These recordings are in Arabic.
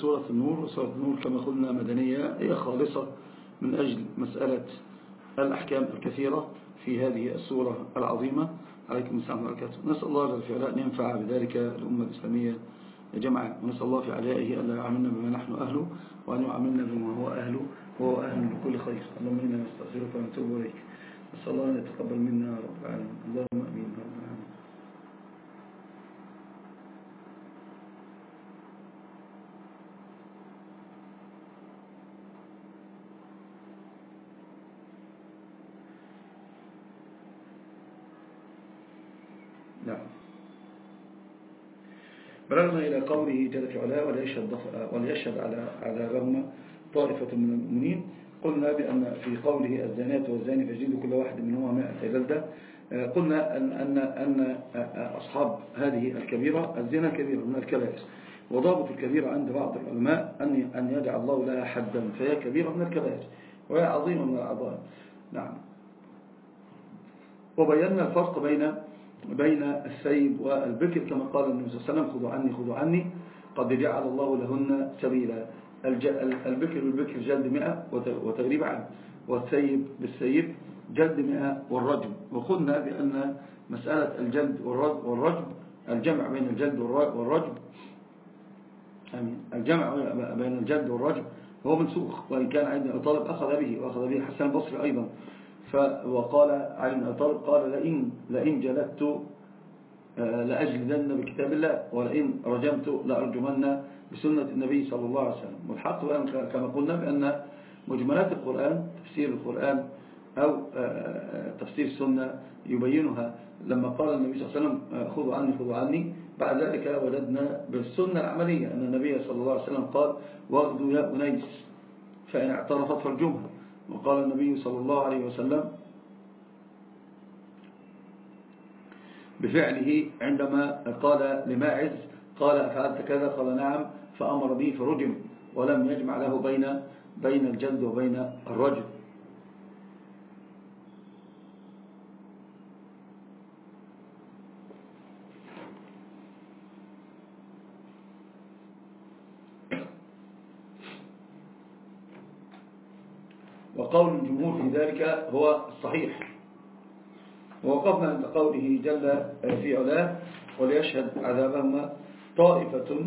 سورة النور سورة النور كما قلنا مدنية هي خالصة من أجل مسألة الأحكام الكثيرة في هذه السورة العظيمة. عليكم السلام وبركاته. نسأل الله للفعلاء أن ينفع بذلك الأمة الإسلامية جمعا. ونسأل الله في علائه لا يعاملنا بما نحن أهله وأن يعاملنا بما هو أهله وهو أهل لكل خير. اللهم إنا نستغفرك ونتوب إليك. نسأل الله أن يتقبل منا رب العالمين. رغم إلى قوله جل في علاه وليشهد على عذابهما طائفة من المؤمنين قلنا بأن في قوله الزانات والزاني فجد كل واحد منهما مائة جلدة. آه، قلنا أن, أن, أن آه، آه، أصحاب هذه الكبيرة الزنا كبيرة من الكبائر. وضابط الكبيرة عند بعض العلماء أن أن يدع الله لها حدا فهي كبيرة من الكبائر وهي عظيمة من العظائم نعم. وبينا الفرق بين بين السيب والبكر كما قال النبي صلى الله عليه وسلم خذوا عني خذوا عني قد جعل الله لهن سبيلا. البكر بالبكر جلد 100 وتغريب عام والسيب بالسيب جلد 100 والرجم. وخذنا بأن مسألة الجلد والرجم الجمع بين الجلد والرجم. الجمع بين الجلد والرجم هو منسوخ وإن كان عندنا طالب أخذ به وأخذ به حسن البصري أيضا. وقال عن طلب قال لئن, لئن جلدت آه، لأجلدن بكتاب الله ولئن رجمت لأرجمن بسنة النبي صلى الله عليه وسلم. والحق كما قلنا بأن مجملات القرآن تفسير القرآن أو آه، آه، تفسير السنة يبينها. لما قال النبي صلى الله عليه وسلم خذوا عني خذوا عني بعد ذلك وجدنا بالسنة العملية أن النبي صلى الله عليه وسلم قال واغدوا يا أنيس فإن اعترفت فرجمها وقال النبي صلى الله عليه وسلم بفعله عندما قال لماعز قال فعلت كذا؟ قال نعم فأمر به فرجم ولم يجمع له بين بين الجلد وبين الرجل. وقول الجمهور في ذلك هو الصحيح ووقفنا عند قوله جل في علاه وليشهد عذابهما طائفة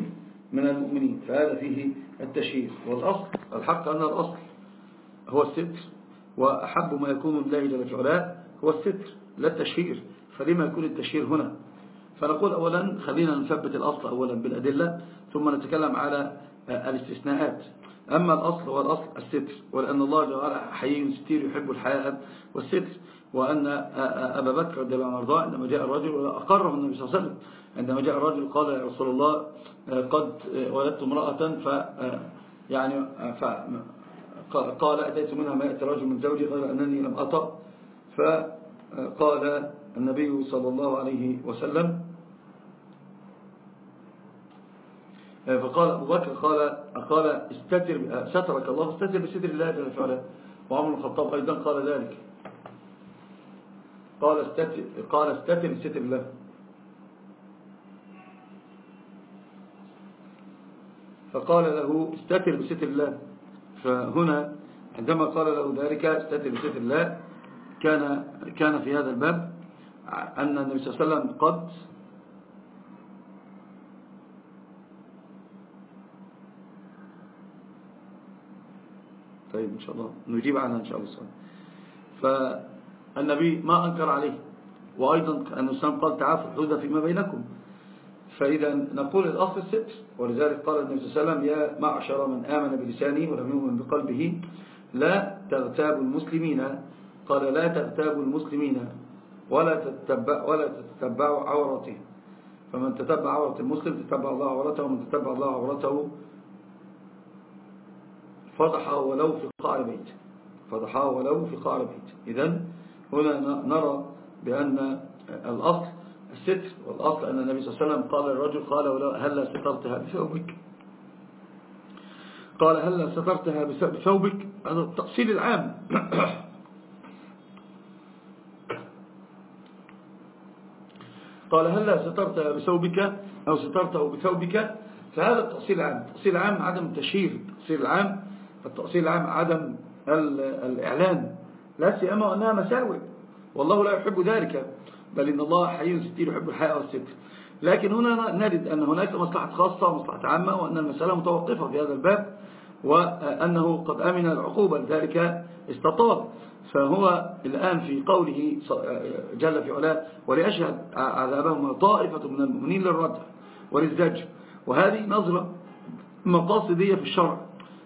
من المؤمنين فهذا فيه التشهير والأصل الحق أن الأصل هو الستر وأحب ما يكون الله جل في علاه هو الستر لا التشهير. فلما يكون التشهير هنا؟ فنقول أولا خلينا نثبت الأصل أولا بالأدلة ثم نتكلم على الاستثناءات. أما الأصل والأصل الستر ولأن الله جعل حي ستير يحب الحياء والستر وأن أبا بكر رضي الله عنه وأرضاه عندما جاء الرجل أقره النبي صلى الله عليه وسلم عندما جاء الرجل قال يا رسول الله قد ولدت امرأة ف يعني ف قال أتيت منها ما يأتي رجل من زوجي غير أنني لم أطأ فقال النبي صلى الله عليه وسلم فقال أبو بكر قال قال استتر سترك الله استتر بستر الله جل وعلا. وعمر الخطاب أيضا قال ذلك. قال استتر قال استتر بستر الله. فقال له استتر بستر الله. فهنا عندما قال له ذلك استتر بستر الله كان كان في هذا الباب أن النبي صلى الله عليه وسلم قد طيب إن شاء الله. نجيب عنها إن شاء الله فالنبي ما أنكر عليه. وأيضا أن السلام قال تعافوا الحدود فيما بينكم. فإذا نقول الأصل الست ولذلك قال النبي صلى الله عليه وسلم يا معشر من آمن بلسانه ولم يؤمن بقلبه لا تغتابوا المسلمين. قال لا تغتابوا المسلمين ولا تتبع ولا تتبعوا عورته. فمن تتبع عورة المسلم تتبع الله عورته ومن تتبع الله عورته فتح ولو في قاع بيت. فتح ولو في قاع بيت. إذا هنا نرى بأن الأصل الستر والأصل أن النبي صلى الله عليه وسلم قال للرجل قال هلا سترتها بثوبك؟ قال هلا سترتها بثوبك؟ هذا التأصيل العام. قال هلا سترتها بثوبك أو سترته بثوبك؟ فهذا التأصيل العام. التأصيل العام عدم التشهير التأصيل العام فالتأصيل العام عدم الإعلان. لا سيما وأنها مساوئ. والله لا يحب ذلك بل إن الله حي ستير يحب الحياة والستر. لكن هنا نجد أن هناك مصلحة خاصة ومصلحة عامة وأن المسألة متوقفة في هذا الباب وأنه قد أمن العقوبة لذلك استطار فهو الآن في قوله جل في علاه وليشهد عذابهم طائفة من المؤمنين للرد وللزجر وهذه نظرة مقاصدية في الشرع.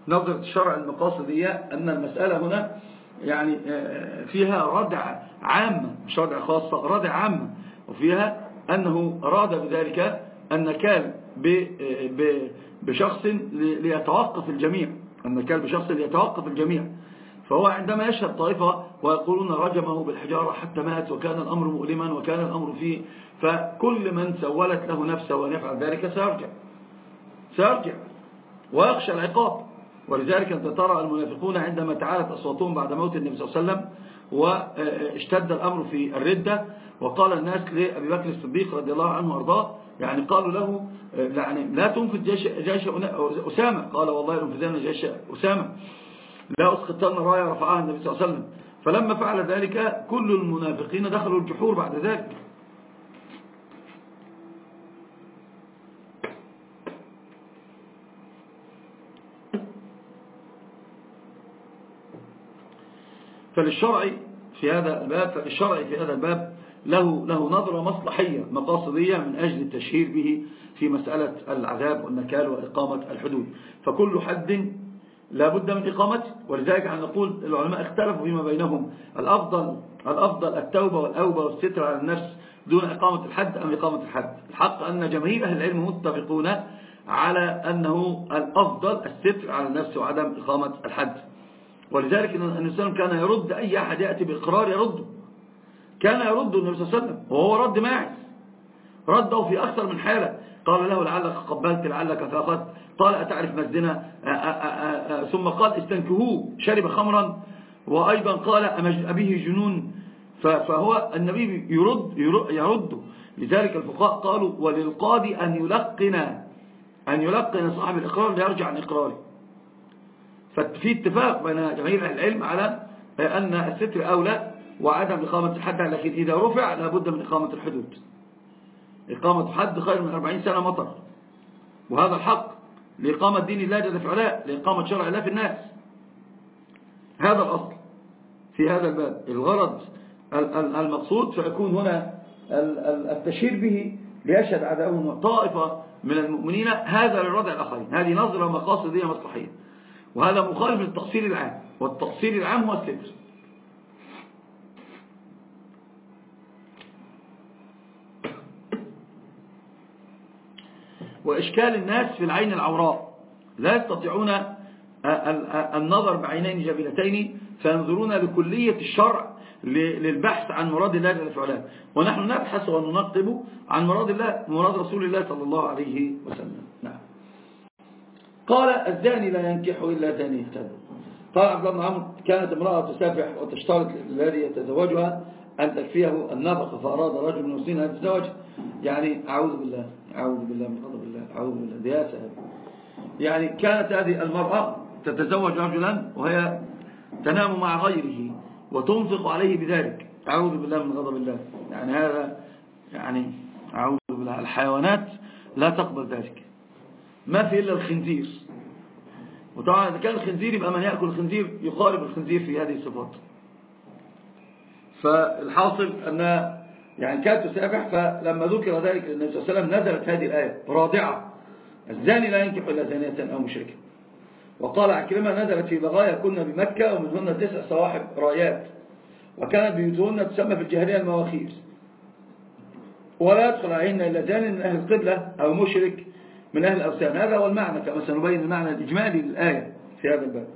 نظرة الشرع المقاصد هي أن المسألة هنا يعني آه، فيها ردع عام مش ردع خاصة ردع عام وفيها أنه أراد بذلك أن كان آه، بشخص ليتوقف الجميع. أن كان بشخص ليتوقف الجميع. فهو عندما يشهد طائفة ويقولون رجمه بالحجارة حتى مات وكان الأمر مؤلما وكان الأمر فيه فكل من سولت له نفسه ونفعل ذلك سيرجع. سيرجع. ويخشى العقاب. ولذلك أنت ترى المنافقون عندما تعالت أصواتهم بعد موت النبي صلى الله عليه وسلم واشتد الأمر في الردة وقال الناس لأبي بكر الصديق رضي الله عنه وأرضاه يعني قالوا له يعني لا تنفذ جيش, جيش أسامة. قال والله ينفذان جيش أسامة. لا أسقطن راية رفعها النبي صلى الله عليه وسلم. فلما فعل ذلك كل المنافقين دخلوا الجحور بعد ذلك. فللشرع في هذا الباب فللشرع في هذا الباب له له نظرة مصلحية مقاصدية من أجل التشهير به في مسألة العذاب والنكال وإقامة الحدود. فكل حد لا بد من إقامته ولذلك عن نقول العلماء اختلفوا فيما بينهم الأفضل الأفضل التوبة والأوبة والستر على النفس دون إقامة الحد أم إقامة الحد. الحق أن جميع أهل العلم متفقون على أنه الأفضل الستر على النفس وعدم إقامة الحد. ولذلك النبي صلى الله عليه وسلم كان يرد أي أحد يأتي بإقرار يرده كان يرده النبي صلى الله عليه وسلم وهو رد ماعز رده في أكثر من حالة. قال له لعلك قبلت لعلك فأخذت قال أتعرف مسجنا ثم قال استنكهوه شرب خمرا. وأيضا قال أبيه جنون. فهو النبي يرد, يرد يرده لذلك الفقهاء قالوا وللقاضي أن يلقن أن يلقن صاحب الإقرار ليرجع عن إقراره. ففي اتفاق بين جميع العلم على أن الستر أولى وعدم إقامة الحد لكن إذا رفع لابد من إقامة الحدود. إقامة حد خير من 40 سنة مطر. وهذا الحق لإقامة دين الله جل فعلاء لإقامة شرع الله في الناس. هذا الأصل في هذا الباب. الغرض المقصود فيكون هنا التشهير به ليشهد عدوهم طائفة من المؤمنين هذا للردع الأخرين. هذه نظرة مقاصدية مصلحية. وهذا مخالف للتقصير العام. والتقصير العام هو الستر وإشكال الناس في العين العوراء. لا يستطيعون النظر بعينين جبلتين فينظرون لكلية الشرع للبحث عن مراد الله جل ونحن نبحث وننقب عن مراد الله مراد رسول الله صلى الله عليه وسلم. نعم. قال الزاني لا ينكح إلا زاني يتزوج قال عبد الله عمر كانت امرأة تسافح وتشترط الذي يتزوجها أن تكفيه النفقة فأراد رجل من المسلمين أن يتزوج. يعني أعوذ بالله أعوذ بالله من غضب الله أعوذ بالله دياسة. يعني كانت هذه المرأة تتزوج رجلا وهي تنام مع غيره وتنفق عليه بذلك. أعوذ بالله من غضب الله. يعني هذا يعني أعوذ بالله الحيوانات لا تقبل ذلك. ما في إلا الخنزير. وطبعا إذا كان الخنزير يبقى من يأكل الخنزير يقارب الخنزير في هذه الصفات. فالحاصل أن يعني كانت تسافح فلما ذكر ذلك للنبي صلى الله عليه وسلم نزلت هذه الآية رادعة. الزاني لا ينكح إلا زانية أو مشركة. وقال عكرمة نزلت في بغاية كنا بمكة ومنهن تسع صواحب رايات وكانت بيوتهن تسمى في الجهرية المواخير. ولا يدخل عيننا إلا زاني من أهل القبلة أو مشرك. من أهل الأوثان هذا هو المعنى كما سنبين المعنى الإجمالي للآية في هذا الباب.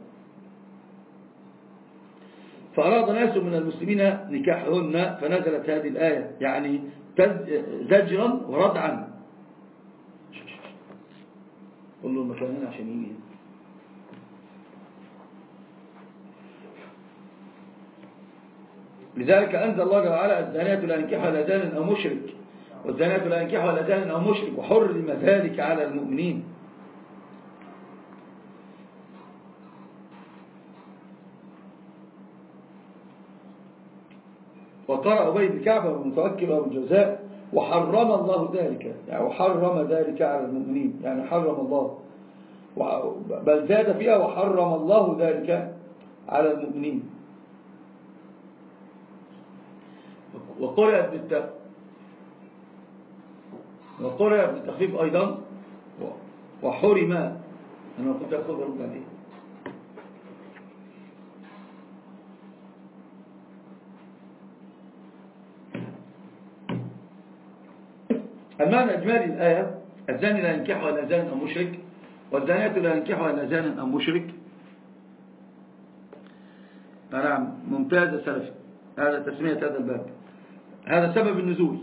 فأراد ناس من المسلمين نكاحهن فنزلت هذه الآية يعني زجرا وردعا. قل له المكان هنا عشان يجي. لذلك أنزل الله جل وعلا الزانية لا ينكحها أو مشرك. والزانية لا ينكح ولا جاهل أو مشرك وحرم ذلك على المؤمنين وقرأ أبي بن كعب المتوكل أبو وحرم الله ذلك يعني وحرم ذلك على المؤمنين يعني حرم الله. بل زاد فيها وحرم الله ذلك على المؤمنين وقرأت وطلع بالتخفيف أيضا وحرم. أنا كنت أخذ أرد عليه المعنى إجمالي الآية الزاني لا ينكح إلا زانية أو مشركة والزانية لا ينكحها إلا زان أو مشرك. نعم ممتازة سلفي هذا تسمية هذا الباب. هذا سبب النزول.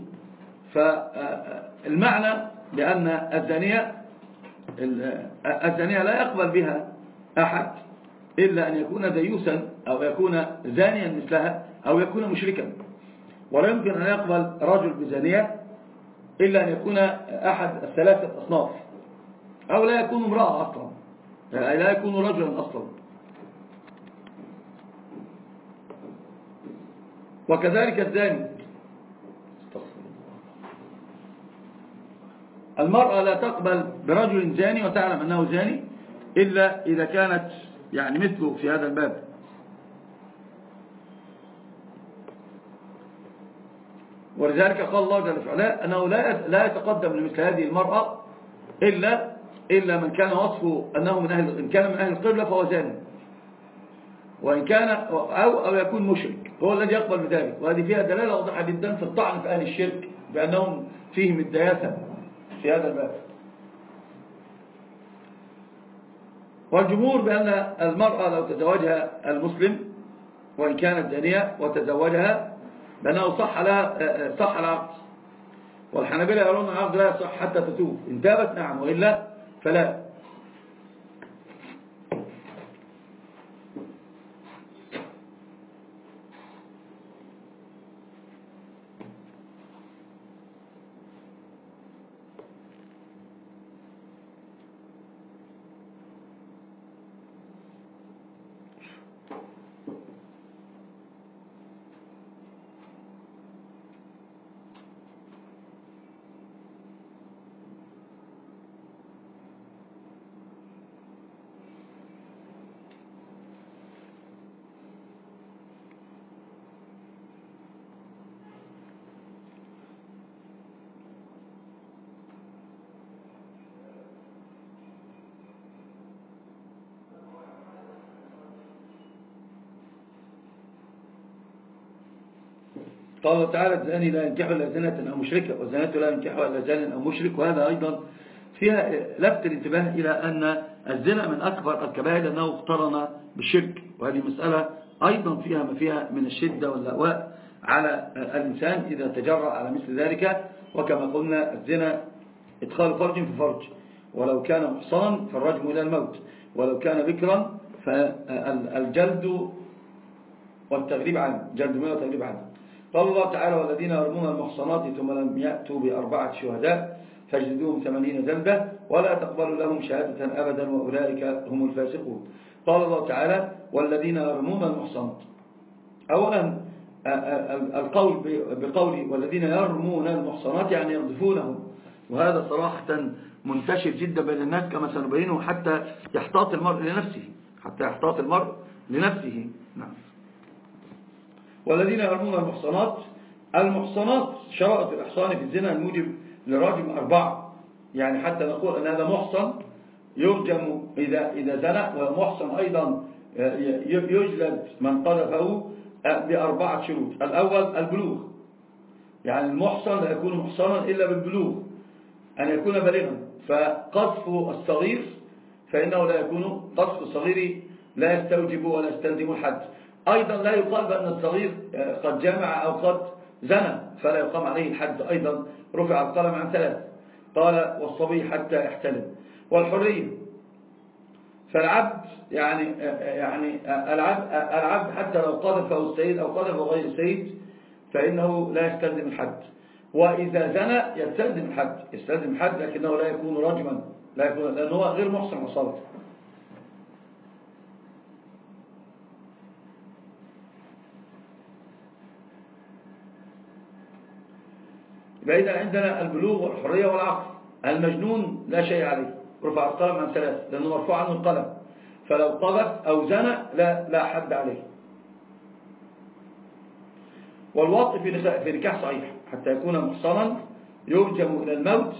ف آه، آه، المعنى بأن الزانية الزانية لا يقبل بها أحد إلا أن يكون ديوثا أو يكون زانيا مثلها أو يكون مشركا. ولا يمكن أن يقبل رجل بزانية إلا أن يكون أحد الثلاثة أصناف. أو لا يكون امرأة أصلا. يعني لا يكون رجلا أصلا. وكذلك الزاني. المرأة لا تقبل برجل زاني وتعلم أنه زاني إلا إذا كانت يعني مثله في هذا الباب. ولذلك قال الله جل فعلا أنه لا لا يتقدم لمثل هذه المرأة إلا إلا من كان وصفه أنه من أهل إن كان من أهل القبلة فهو زاني. وإن كان أو أو يكون مشرك هو الذي يقبل بذلك. وهذه فيها دلالة واضحة جدا في الطعن في أهل الشرك بأنهم فيهم الدياثة. السيادة والجمهور بأن المرأة لو تزوجها المسلم وإن كانت دانية وتزوجها بأنه صح لها صح العقد. والحنابلة يرون العقد لا يصح حتى تتوب. إن تابت نعم وإلا فلا. قال تعالى الزاني لا ينكح إلا زنة أو مشركة والزنة لا ينكح إلا زان أو مشرك. وهذا أيضا فيها لفت الانتباه إلى أن الزنا من أكبر الكبائر لأنه اقترن بالشرك. وهذه مسألة أيضا فيها ما فيها من الشدة واللأواء على الإنسان إذا تجرأ على مثل ذلك. وكما قلنا الزنا إدخال فرج في فرج. ولو كان محصنا فالرجم إلى الموت. ولو كان بكرا فالجلد والتغريب عنه جلد منه والتغريب عنه. والله تعالى والذين يرمون المحصنات ثم لم يأتوا بأربعة شهداء فاجلدوهم ثمانين جلدة ولا تقبلوا لهم شهادة أبدا وأولئك هم الفاسقون. قال الله تعالى والذين يرمون المحصنات. أولا القول بقوله والذين يرمون المحصنات يعني يرضفونهم وهذا صراحة منتشر جدا بين الناس كما سنبينه حتى يحتاط المرء لنفسه حتى يحتاط المرء لنفسه. نعم. والذين يرمون المحصنات المحصنات شرائط الإحصان في الزنا الموجب للراجم أربعة. يعني حتى نقول أن هذا محصن يرجم إذا, إذا زنى ومحصن أيضا آه، يجلد من قذفه آه، بأربعة شروط. الأول البلوغ. يعني المحصن لا يكون محصنا إلا بالبلوغ. أن يكون بالغا فقذف الصغير فإنه لا يكون قذف الصغير لا يستوجب ولا يستلزم الحد. أيضا لا يقال بأن الصغير آه، قد جمع أو قد زنى فلا يقام عليه الحد. أيضا رفع القلم عن ثلاث قال والصبي حتى احتلم والحرية فالعبد يعني آه، آه، يعني العبد, حتى لو قذفه السيد أو قذف غير السيد فإنه لا يستلزم الحد. وإذا زنى يستلزم الحد يستلزم الحد لكنه لا يكون رجما لا يكون لأنه غير محسن أصابته بعيدا عندنا البلوغ والحرية والعقل. المجنون لا شيء عليه. رفع القلم عن ثلاث لأنه مرفوع عنه القلم. فلو طبت أو زنى لا, لا حد عليه. والوطء في نكاح صحيح. حتى يكون محصنا يرجم إلى الموت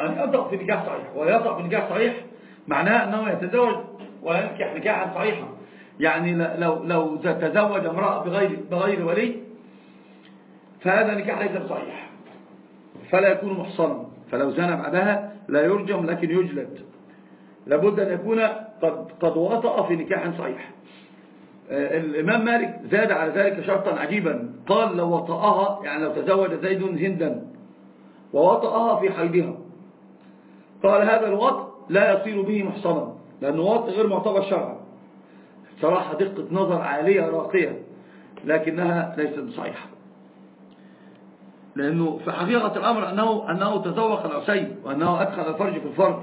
أن يطلق في نكاح صحيح. ويطلق في نكاح صحيح معناه أنه يتزوج وينكح نكاحا صحيحا. يعني لو, لو تزوج امرأة بغير, بغير ولي فهذا نكاح ليس بصحيح. فلا يكون محصنا. فلو زنى بعدها لا يرجم لكن يجلد. لابد أن يكون قد, قد وطأ في نكاح صحيح. آه، الإمام مالك زاد على ذلك شرطا عجيبا. قال لو وطأها يعني لو تزوج زيد هندا ووطأها في حيدها. قال هذا الوط لا يصير به محصنا لأنه وطء غير معتبر شرعا. صراحة دقة نظر عالية راقية لكنها ليست صحيحة. لأنه في حقيقة الأمر أنه, أنه تزوق العسيب وأنه أدخل الفرج في الفرج.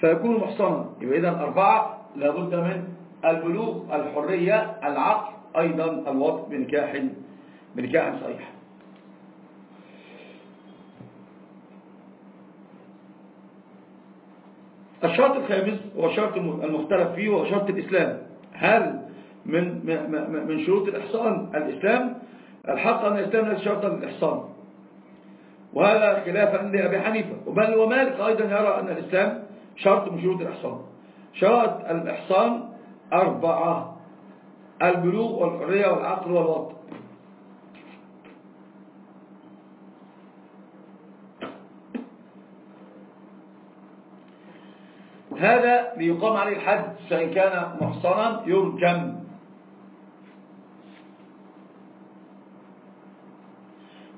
فيكون محصنا. يبقى إذا الأربعة لابد من البلوغ الحرية العقل أيضا الوطء بنكاح بنكاح صحيح. الشرط الخامس هو الشرط المختلف فيه هو شرط الإسلام. هل من من شروط الإحصان الإسلام؟ الحق أن الإسلام ليس شرطا للإحصان. وهذا خلافا لأبي حنيفة. بل ومالك أيضا يرى أن الإسلام شرط من شروط الإحصان. شرط الإحصان أربعة البلوغ والحرية والعقل والوطن. هذا ليقام عليه الحد فإن كان محصنا يرجم.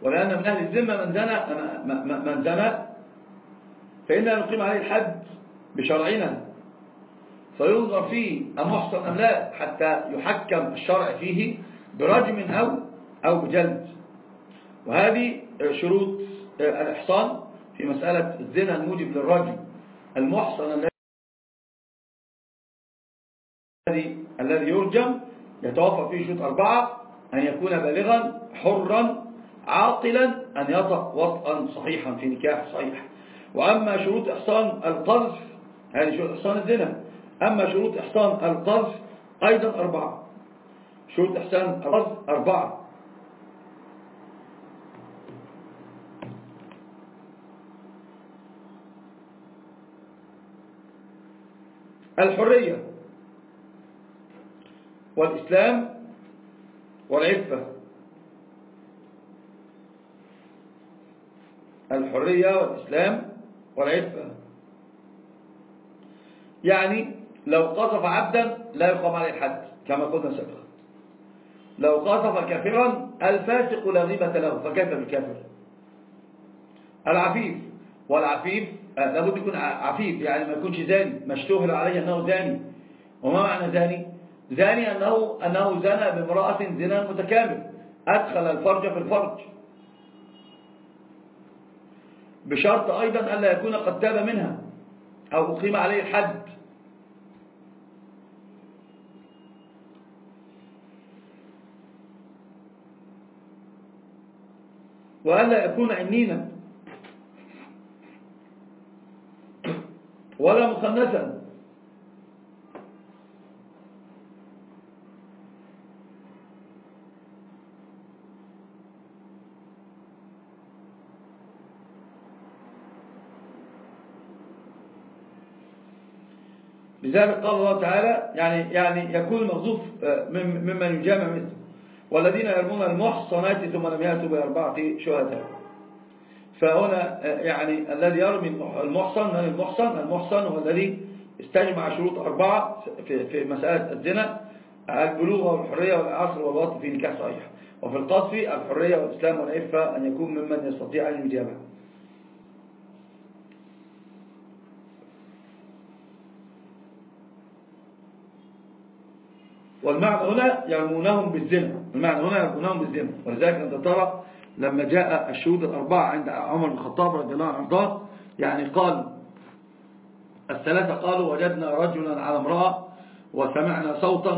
ولأن من أهل الذمة من زنى من زنى فإننا نقيم عليه الحد بشرعنا. فينظر فيه أمحصن أم لا حتى يحكم الشرع فيه برجم أو أو بجلد وهذه شروط الإحصان في مسألة الزنا الموجب للرجم. المحصن الذي يرجم يتوفى فيه شروط أربعة أن يكون بالغا حرا عاقلا أن يطأ وطئا صحيحا في نكاح صحيح. وأما شروط إحصان القذف هذه شروط إحصان الزنا. أما شروط إحصان القذف أيضا أربعة. شروط إحصان القذف أربعة. الحرية. والإسلام والعفة الحرية والإسلام والعفة يعني لو قصف عبدا لا يقام عليه الحد كما قلنا سابقا. لو قصف كافرا الفاسق لا غيبة له فكيف بالكافر؟ العفيف. والعفيف آه، لابد يكون عفيف يعني ما يكونش زاني ما اشتهر عليه أنه زاني. وما معنى زاني؟ زاني أنه, أنه زنى بامرأة زنا متكامل. أدخل الفرج في الفرج. بشرط أيضا ألا يكون قد تاب منها أو أقيم عليه الحد. وألا يكون عنينا. ولا مخنثا. لذلك قال الله تعالى يعني يعني يكون المغزوف آه، ممن يجامع مثله. والذين يرمون المحصنات ثم لم يأتوا بأربعة شهداء. فهنا آه، يعني الذي يرمي المحصن من المحصن؟ المحصن هو الذي استجمع شروط أربعة في, مسألة الزنا البلوغ والحرية والعصر والوطن في نكاح صحيح. وفي القصف الحرية والإسلام والعفة أن يكون ممن يستطيع أن يجامع. والمعنى هنا يرمونهم بالزنا. المعنى هنا يرمونهم بالزنا. ولذلك أنت ترى لما جاء الشهود الأربعة عند عمر بن الخطاب رضي الله عنه يعني قال الثلاثة قالوا وجدنا رجلا على امرأة وسمعنا صوتا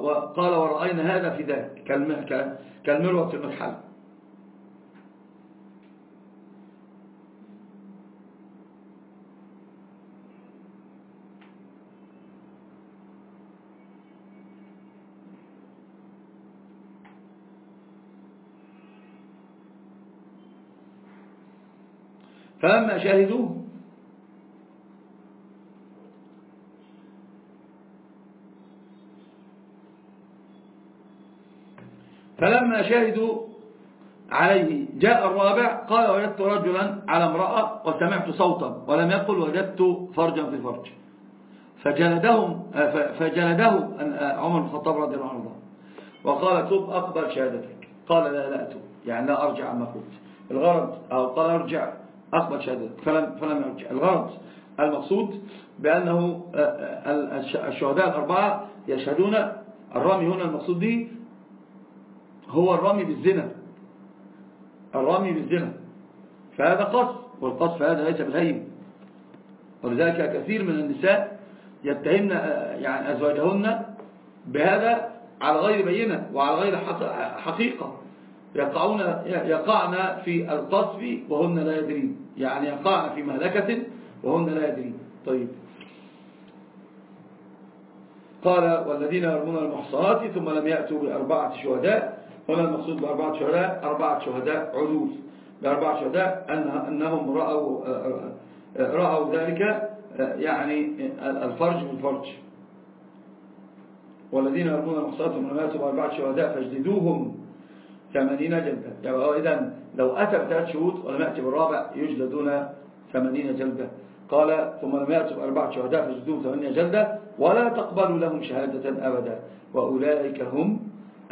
وقال ورأينا هذا في ذاك كالمروة في المحل فلما شاهدوه. فلما شاهدوا عليه. جاء الرابع قال وجدت رجلا على امرأة وسمعت صوتا ولم يقل وجدت فرجا في فرج. فجلدهم فجلده عمر بن الخطاب رضي الله عنه. وقال تب أقبل شهادتك. قال لا لا أتوب. يعني لا أرجع عما قلت الغرض أو قال أرجع. أقبل شهادة. فلم, فلم الغرض. المقصود بأنه آه، آه، الشهداء الأربعة يشهدون. الرمي هنا المقصود به هو الرمي بالزنا. الرمي بالزنا. فهذا قصف والقصف هذا ليس بالهيم. ولذلك كثير من النساء يتهمن آه، يعني أزواجهن بهذا على غير بينة وعلى غير حقيقة. يقعن, يقعن في القصف وهن لا يدرين. يعني يقعن في مهلكة وهن لا يدرين طيب. قال والذين يرمون المحصنات ثم لم يأتوا بأربعة شهداء. هنا المقصود بأربعة شهداء أربعة شهداء عدول بأربعة شهداء أنهم رأوا رأوا ذلك يعني الفرج بالفرج والذين يرمون المحصنات ثم لم يأتوا بأربعة شهداء فاجددوهم. ثمانين جلدة إذا لو أتى بثلاث شهود ولم يأتي بالرابع يجلدون ثمانين جلدة قال ثم لم يأتوا بأربعة شهداء فجلدوهم ثمانين جلدة ولا تقبلوا لهم شهادة أبدا. وأولئك هم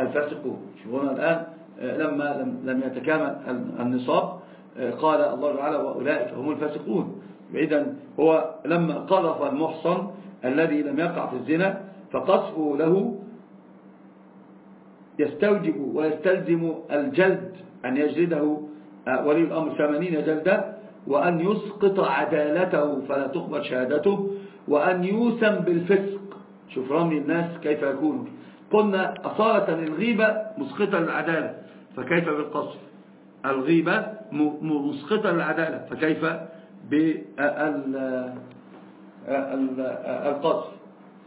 الفاسقون. شوفونا الآن لما لم يتكامل النصاب. قال الله تعالى وأولئك هم الفاسقون. إذا هو لما قذف المحصن الذي لم يقع في الزنا فقصفوا له يستوجب ويستلزم الجلد أن يجلده آه، ولي الأمر ثمانين جلدة وأن يسقط عدالته فلا تقبل شهادته وأن يوسم بالفسق. شوف رمي الناس كيف يكون. قلنا أصالة الغيبة مسقطة للعدالة فكيف بالقصف الغيبة مسقطة للعدالة فكيف بالقصف آه، آه،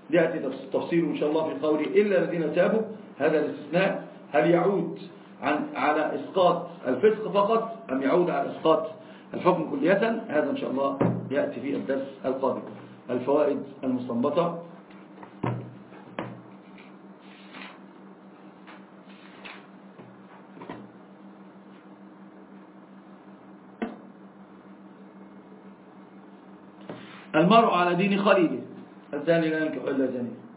يأتي تفصيله إن شاء الله في قوله إلا الذين تابوا هذا الاستثناء هل يعود عن على إسقاط الفسق فقط أم يعود على إسقاط الحكم كلية؟ هذا إن شاء الله يأتي في الدرس القادم. الفوائد المستنبطة. المرء على دين خليله. الزاني لا ينكح إلا زانية.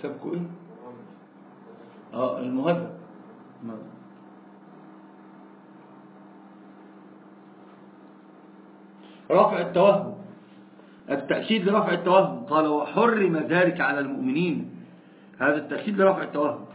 سب کوئی؟ المحد رفع التوهم التأكيد لرفع التوهم. قال وحرم ذلك على المؤمنين. هذا التأكيد لرفع التوهم.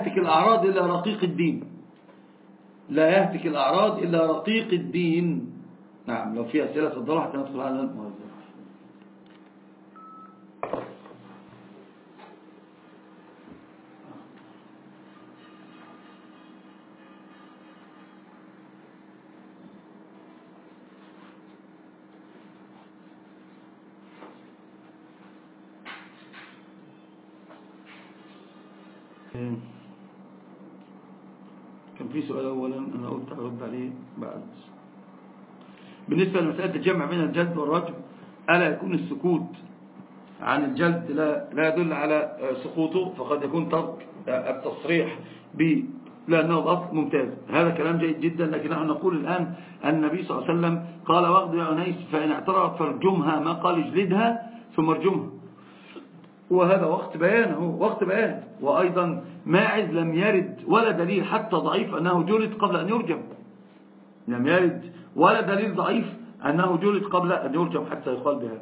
يهتك الأعراض إلا رقيق الدين. لا يهتك الأعراض إلا رقيق الدين. نعم لو في أسئلة تضرحت ندخل على المؤذن السؤال أولا أنا قلت هرد عليه بعد. بالنسبة لمسألة الجمع بين الجلد والرجم ألا يكون السكوت عن الجلد لا, لا يدل على سقوطه؟ فقد يكون ترك التصريح ب لأنه الأصل ممتاز. هذا كلام جيد جدا لكن نحن نقول الآن النبي صلى الله عليه وسلم قال واخذ يا عنيس فإن اعترف فارجمها ما قال اجلدها ثم ارجمها. هو هذا وقت بيان هو وقت بيان. وأيضا ماعز لم يرد ولا دليل حتى ضعيف أنه جلد قبل أن يرجم. لم يرد ولا دليل ضعيف أنه جلد قبل أن يرجم حتى يقال بهذا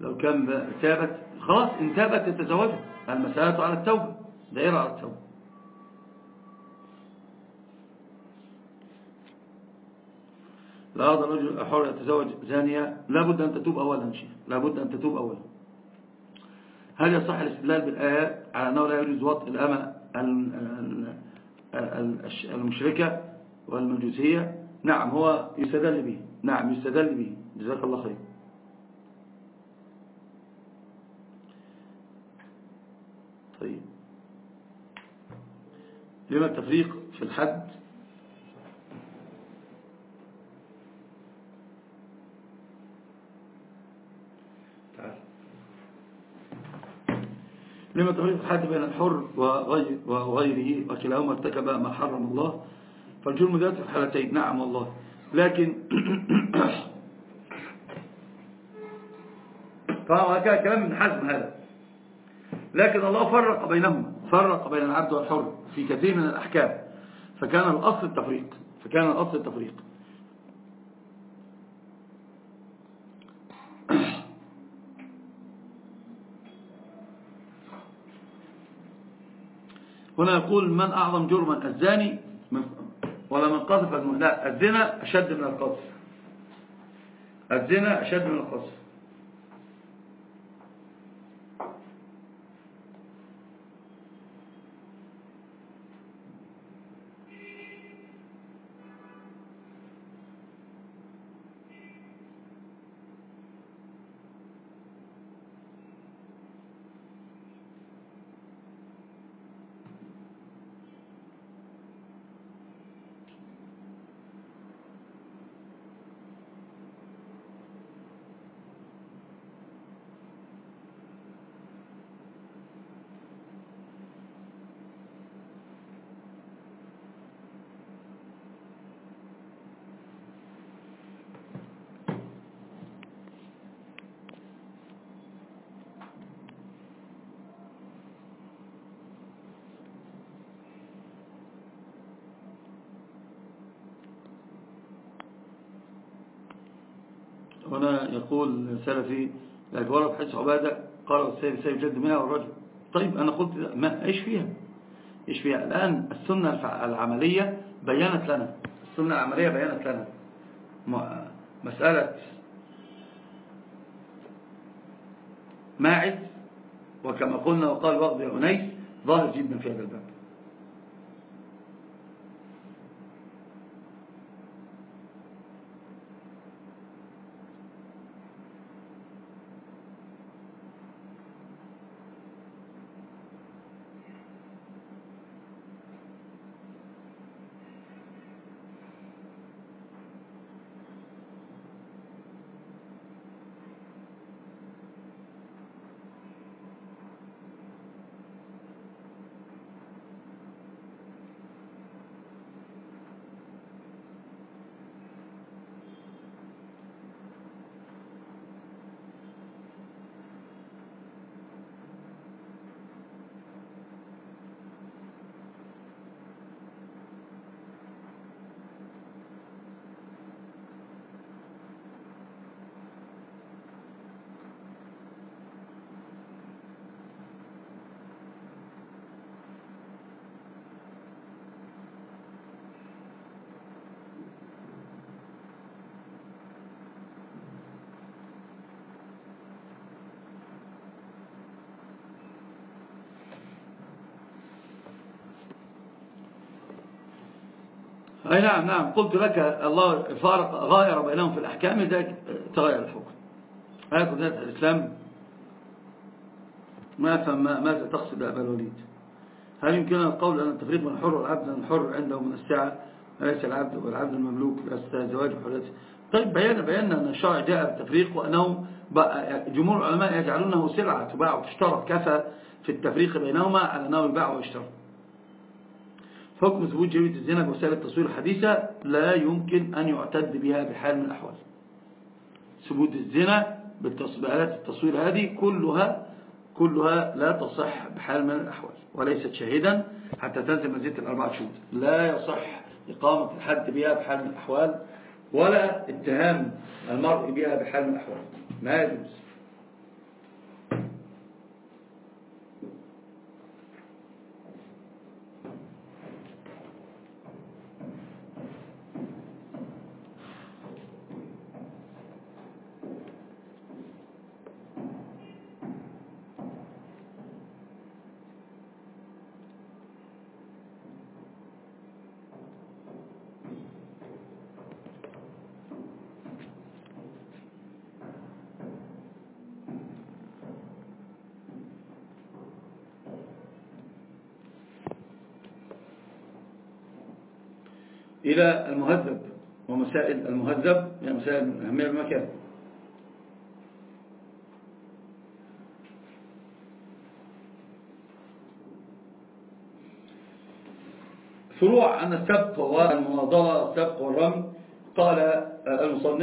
لو كان تابت خلاص إن تابت تتزوجها المسألة على التوبة دائرة على التوبة. لا هذا الرجل حر يتزوج زانية لابد أن تتوب أولا شيء لابد أن تتوب أولا. هل يصح الاستدلال بالآيات على أنه لا يجوز وطء الأمل المشركة؟ والمجوسية نعم هو يستدل به. نعم يستدل به. جزاك الله خير. طيب. لما التفريق في الحد؟ لما التفريق في الحد بين الحر وغيره وكلاهما ارتكب ما حرم الله فالجرم ذات الحالتين. نعم والله. لكن فهو كلام من حزم هذا. لكن الله فرق بينهما. فرق بين العبد والحر في كثير من الأحكام. فكان الأصل التفريق. فكان الأصل التفريق. هنا يقول من أعظم جرما الزاني؟ ولا من قذف لا الزنا أشد من القذف الزنا أشد من القذف هنا يقول سلفي الأجوار بحيث عبادة قال السيد السيد جد منها والرجل. طيب أنا قلت ما إيش فيها؟ إيش فيها؟ الآن السنة العملية بيّنت لنا. السنة العملية بيّنت لنا. مسألة ماعز وكما قلنا وقال وقضي أنيس ظاهر جدا في هذا الباب. أي نعم نعم. قلت لك الله فارق غاير بينهم في الأحكام ذلك تغير الحكم. هيكون ذات الإسلام؟ ما فهم ماذا تقصد أبا الوليد؟ هل يمكننا القول أن التفريق من الحر والعبد من الحر عنده من الساعة ليس العبد والعبد المملوك ليس زواج حريته طيب بيانا بيانا أن الشرع جاء التفريق وأنه جمهور العلماء يجعلونه سلعة تباع وتشترى كفى في التفريق بينهما على أنه باع ويشترى حكم ثبوت جريمة الزنا بوسائل التصوير الحديثة لا يمكن أن يعتد بها بحال من الأحوال. ثبوت الزنا بالآلات التصوير هذه كلها كلها لا تصح بحال من الأحوال. وليست شهيدا حتى تنزل منزلة الأربعة شهود. لا يصح إقامة الحد بها بحال من الأحوال ولا اتهام المرء بها بحال من الأحوال. ما يجوز. همير مكان فروع عن السبق والمناضلة السبق والرمي قال المصنف